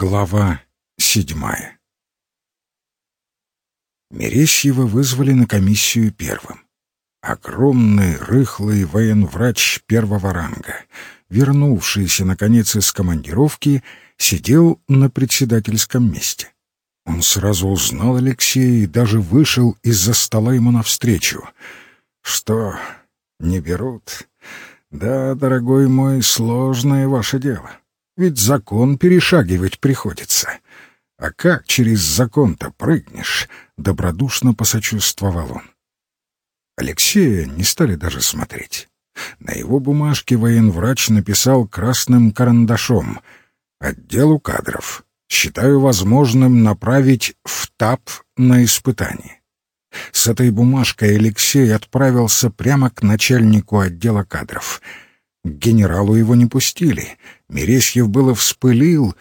Глава седьмая Мерещьева вызвали на комиссию первым. Огромный, рыхлый военврач первого ранга, вернувшийся, наконец, из командировки, сидел на председательском месте. Он сразу узнал Алексея и даже вышел из-за стола ему навстречу. «Что, не берут?» «Да, дорогой мой, сложное ваше дело. Ведь закон перешагивать приходится. А как через закон-то прыгнешь? Добродушно посочувствовал он. Алексея не стали даже смотреть. На его бумажке военврач написал красным карандашом «Отделу кадров. Считаю возможным направить в ТАП на испытание». С этой бумажкой Алексей отправился прямо к начальнику отдела кадров — к генералу его не пустили. Мересьев было вспылил,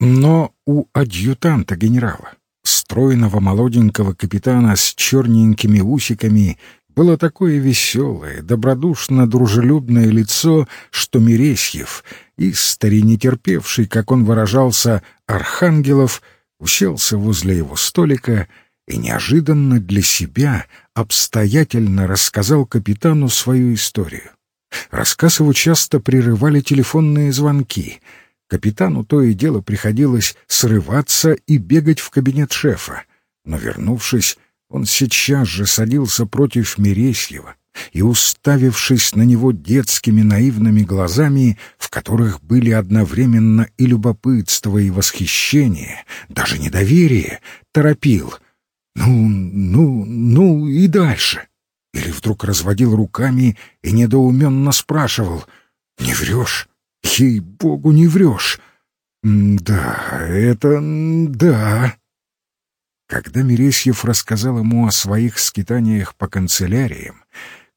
но у адъютанта генерала, стройного молоденького капитана с черненькими усиками, было такое веселое, добродушно-дружелюбное лицо, что Мересьев, и старине терпевший, как он выражался, Архангелов, уселся возле его столика и неожиданно для себя обстоятельно рассказал капитану свою историю. Рассказ его часто прерывали телефонные звонки. Капитану то и дело приходилось срываться и бегать в кабинет шефа. Но, вернувшись, он сейчас же садился против Мересьева и, уставившись на него детскими наивными глазами, в которых были одновременно и любопытство, и восхищение, даже недоверие, торопил. «Ну, ну, ну и дальше». Или вдруг разводил руками и недоуменно спрашивал «Не врешь? Ей-богу, не врешь!» «Да, это... да...» Когда Мересьев рассказал ему о своих скитаниях по канцеляриям,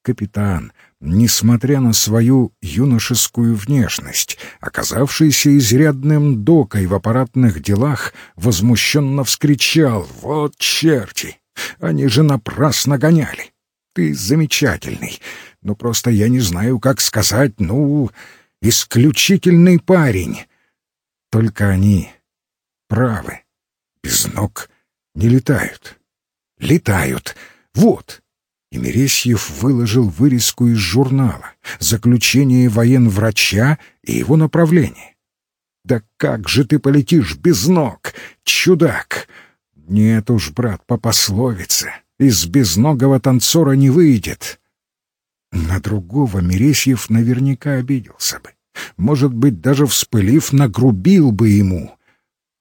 капитан, несмотря на свою юношескую внешность, оказавшийся изрядным докой в аппаратных делах, возмущенно вскричал «Вот черти! Они же напрасно гоняли! Ты замечательный, но просто я не знаю, как сказать, ну, исключительный парень. Только они правы, без ног не летают. Летают, вот. И Мересьев выложил вырезку из журнала, заключение военврача и его направление. «Да как же ты полетишь без ног, чудак!» «Нет уж, брат, по пословице, из безногого танцора не выйдет. На другого Мересьев наверняка обиделся бы. Может быть, даже вспылив, нагрубил бы ему.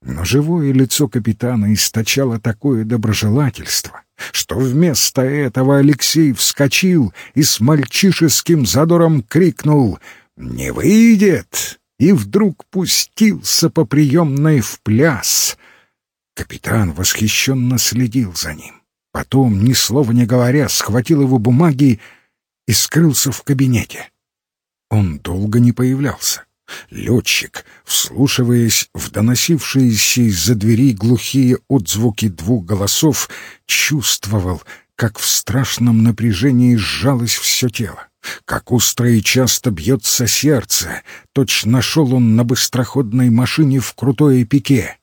Но живое лицо капитана источало такое доброжелательство, что вместо этого Алексей вскочил и с мальчишеским задором крикнул «Не выйдет!» и вдруг пустился по приемной в пляс. Капитан восхищенно следил за ним. Потом, ни слова не говоря, схватил его бумаги и скрылся в кабинете. Он долго не появлялся. Летчик, вслушиваясь в доносившиеся из-за двери глухие отзвуки двух голосов, чувствовал, как в страшном напряжении сжалось все тело, как устро и часто бьется сердце. Точно шел он на быстроходной машине в крутое пике.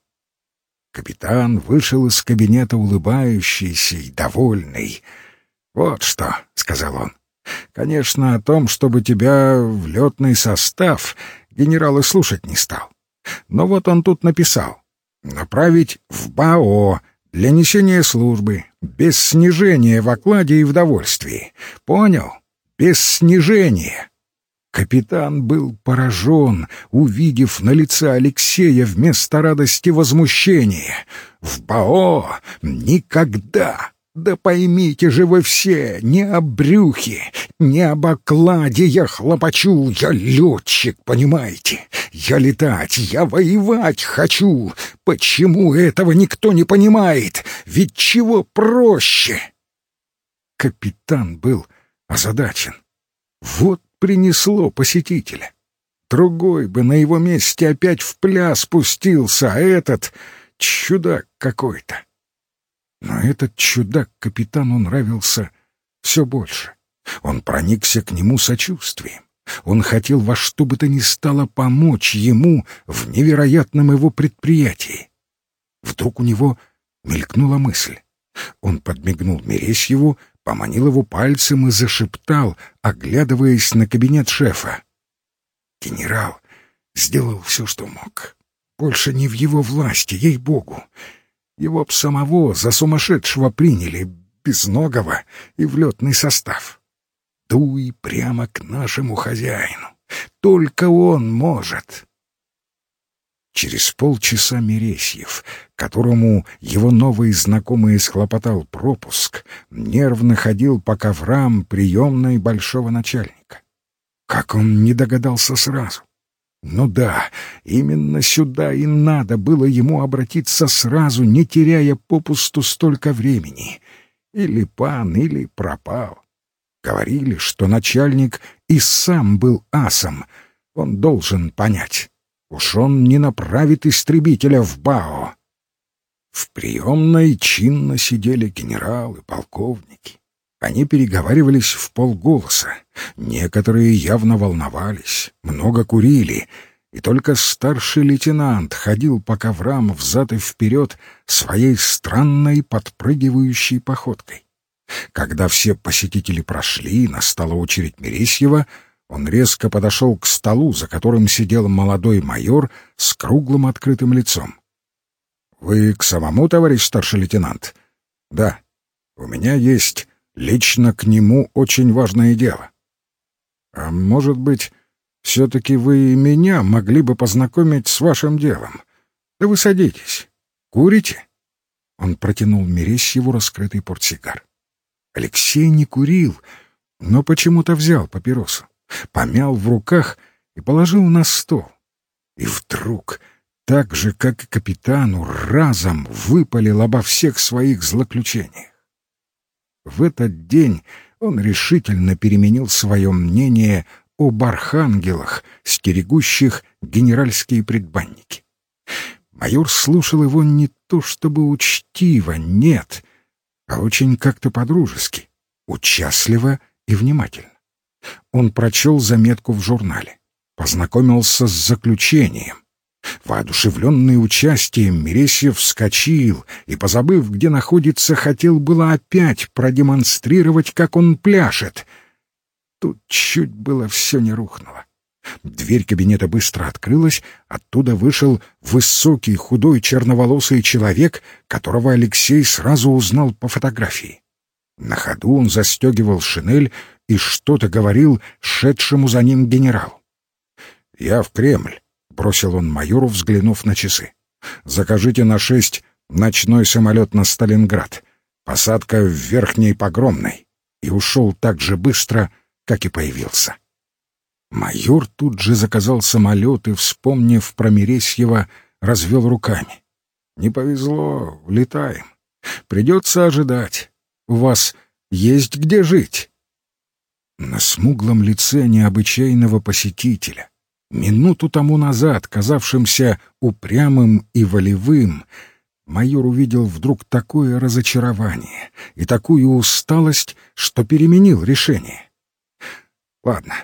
Капитан вышел из кабинета улыбающийся и довольный. «Вот что», — сказал он, — «конечно, о том, чтобы тебя в летный состав генерал и слушать не стал. Но вот он тут написал. Направить в БАО для несения службы, без снижения в окладе и в довольствии. Понял? Без снижения. Капитан был поражен, увидев на лице Алексея вместо радости возмущение. «В БАО никогда!» Да поймите же вы все, не о брюхе, не об окладе я хлопочу, я летчик, понимаете? Я летать, я воевать хочу. Почему этого никто не понимает? Ведь чего проще? Капитан был озадачен. Вот принесло посетителя. Другой бы на его месте опять в пляс спустился, а этот — чудак какой-то. Но этот чудак капитану нравился все больше. Он проникся к нему сочувствием, Он хотел во что бы то ни стало помочь ему в невероятном его предприятии. Вдруг у него мелькнула мысль. Он подмигнул Мересьеву, поманил его пальцем и зашептал, оглядываясь на кабинет шефа. Генерал сделал все, что мог. Больше не в его власти, ей-богу. Его б самого за сумасшедшего приняли, безногого и в летный состав. Дуй прямо к нашему хозяину. Только он может. Через полчаса Мересьев, которому его новый знакомый схлопотал пропуск, нервно ходил по коврам приемной большого начальника. Как он не догадался сразу? Ну да, именно сюда и надо было ему обратиться сразу, не теряя попусту столько времени. Или пан, или пропал. Говорили, что начальник и сам был асом. Он должен понять. Уж он не направит истребителя в Бао. В приемной чинно сидели генералы, полковники. Они переговаривались в полголоса. Некоторые явно волновались, много курили, и только старший лейтенант ходил по коврам взад и вперед своей странной подпрыгивающей походкой. Когда все посетители прошли, настала очередь Мересьева — он резко подошел к столу, за которым сидел молодой майор с круглым открытым лицом. «Вы к самому, товарищ старший лейтенант?» «Да. У меня есть лично к нему очень важное дело». «А может быть, все-таки вы меня могли бы познакомить с вашим делом? Да вы садитесь. Курите?» Он протянул Мересьеву раскрытый портсигар. Алексей не курил, но почему-то взял папиросу помял в руках и положил на стол. И вдруг, так же, как и капитану, разом выпалил обо всех своих злоключениях. В этот день он решительно переменил свое мнение об архангелах, стерегущих генеральские предбанники. Майор слушал его не то чтобы учтиво, нет, а очень как-то по-дружески, участливо и внимательно. Он прочел заметку в журнале, познакомился с заключением. Воодушевленный участием, Мересьев вскочил и, позабыв, где находится, хотел было опять продемонстрировать, как он пляшет. Тут чуть было все не рухнуло. Дверь кабинета быстро открылась, оттуда вышел высокий, худой, черноволосый человек, которого Алексей сразу узнал по фотографии. На ходу он застегивал шинель и что-то говорил шедшему за ним генералу. «Я в Кремль», — бросил он майору, взглянув на часы. «Закажите на шесть ночной самолет на Сталинград. Посадка в Верхней Погромной». И ушел так же быстро, как и появился. Майор тут же заказал самолет и, вспомнив про Мересьева, развел руками. «Не повезло, летаем. Придется ожидать. У вас есть где жить?» На смуглом лице необычайного посетителя, минуту тому назад казавшимся упрямым и волевым, майор увидел вдруг такое разочарование и такую усталость, что переменил решение. «Ладно,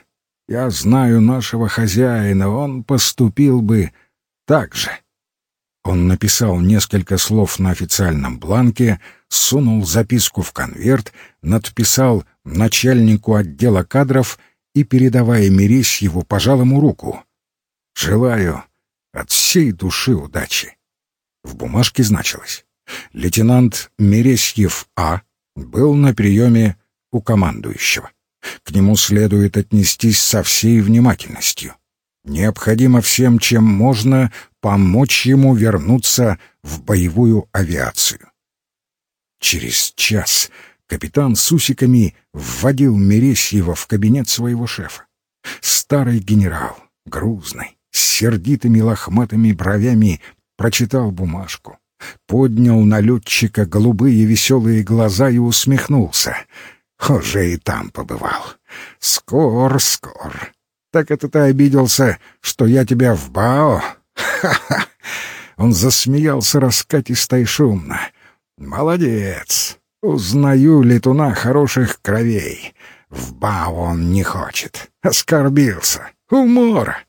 я знаю нашего хозяина, он поступил бы так же». Он написал несколько слов на официальном бланке, сунул записку в конверт, надписал начальнику отдела кадров и, передавая Мересьеву, пожал ему руку. «Желаю от всей души удачи». В бумажке значилось. Лейтенант Мересьев А. был на приеме у командующего. К нему следует отнестись со всей внимательностью. Необходимо всем, чем можно, помочь ему вернуться в боевую авиацию. Через час капитан с усиками вводил Мересьева в кабинет своего шефа. Старый генерал, грузный, с сердитыми лохматыми бровями, прочитал бумажку, поднял на летчика голубые веселые глаза и усмехнулся. Уже и там побывал. Скор, скор. Так это ты обиделся, что я тебя в Бао? Ха-ха! Он засмеялся раскатисто и шумно. Молодец! Узнаю летуна хороших кровей. В БАО он не хочет. Оскорбился. Умора.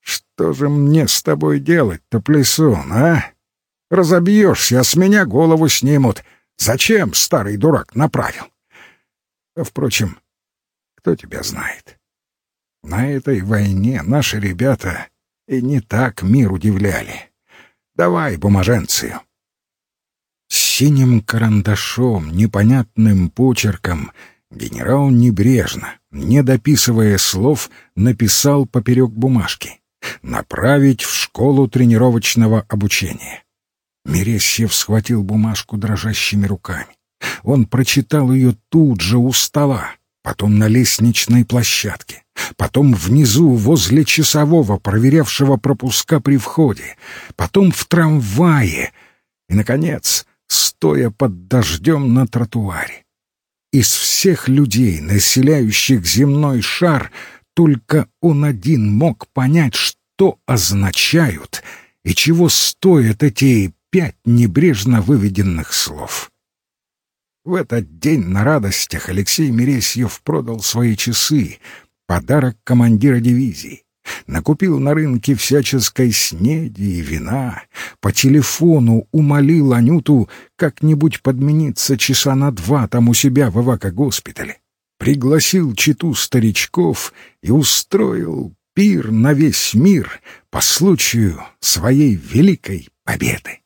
Что же мне с тобой делать-то, Плесун, а? Разобьешься, а с меня голову снимут. Зачем старый дурак направил? А, впрочем, кто тебя знает? На этой войне наши ребята и не так мир удивляли. Давай бумаженцию. Синим карандашом, непонятным почерком генерал небрежно, не дописывая слов, написал поперек бумажки «Направить в школу тренировочного обучения». Мересьев схватил бумажку дрожащими руками. Он прочитал ее тут же у стола, потом на лестничной площадке, потом внизу возле часового, проверявшего пропуска при входе, потом в трамвае и, наконец, стоя под дождем на тротуаре. Из всех людей, населяющих земной шар, только он один мог понять, что означают и чего стоят эти пять небрежно выведенных слов. В этот день на радостях Алексей Мересьев продал свои часы, подарок командира дивизии. Накупил на рынке всяческой снеди и вина, по телефону умолил Анюту как-нибудь подмениться часа на два там у себя в эвако-госпитале. Пригласил читу старичков и устроил пир на весь мир по случаю своей великой победы.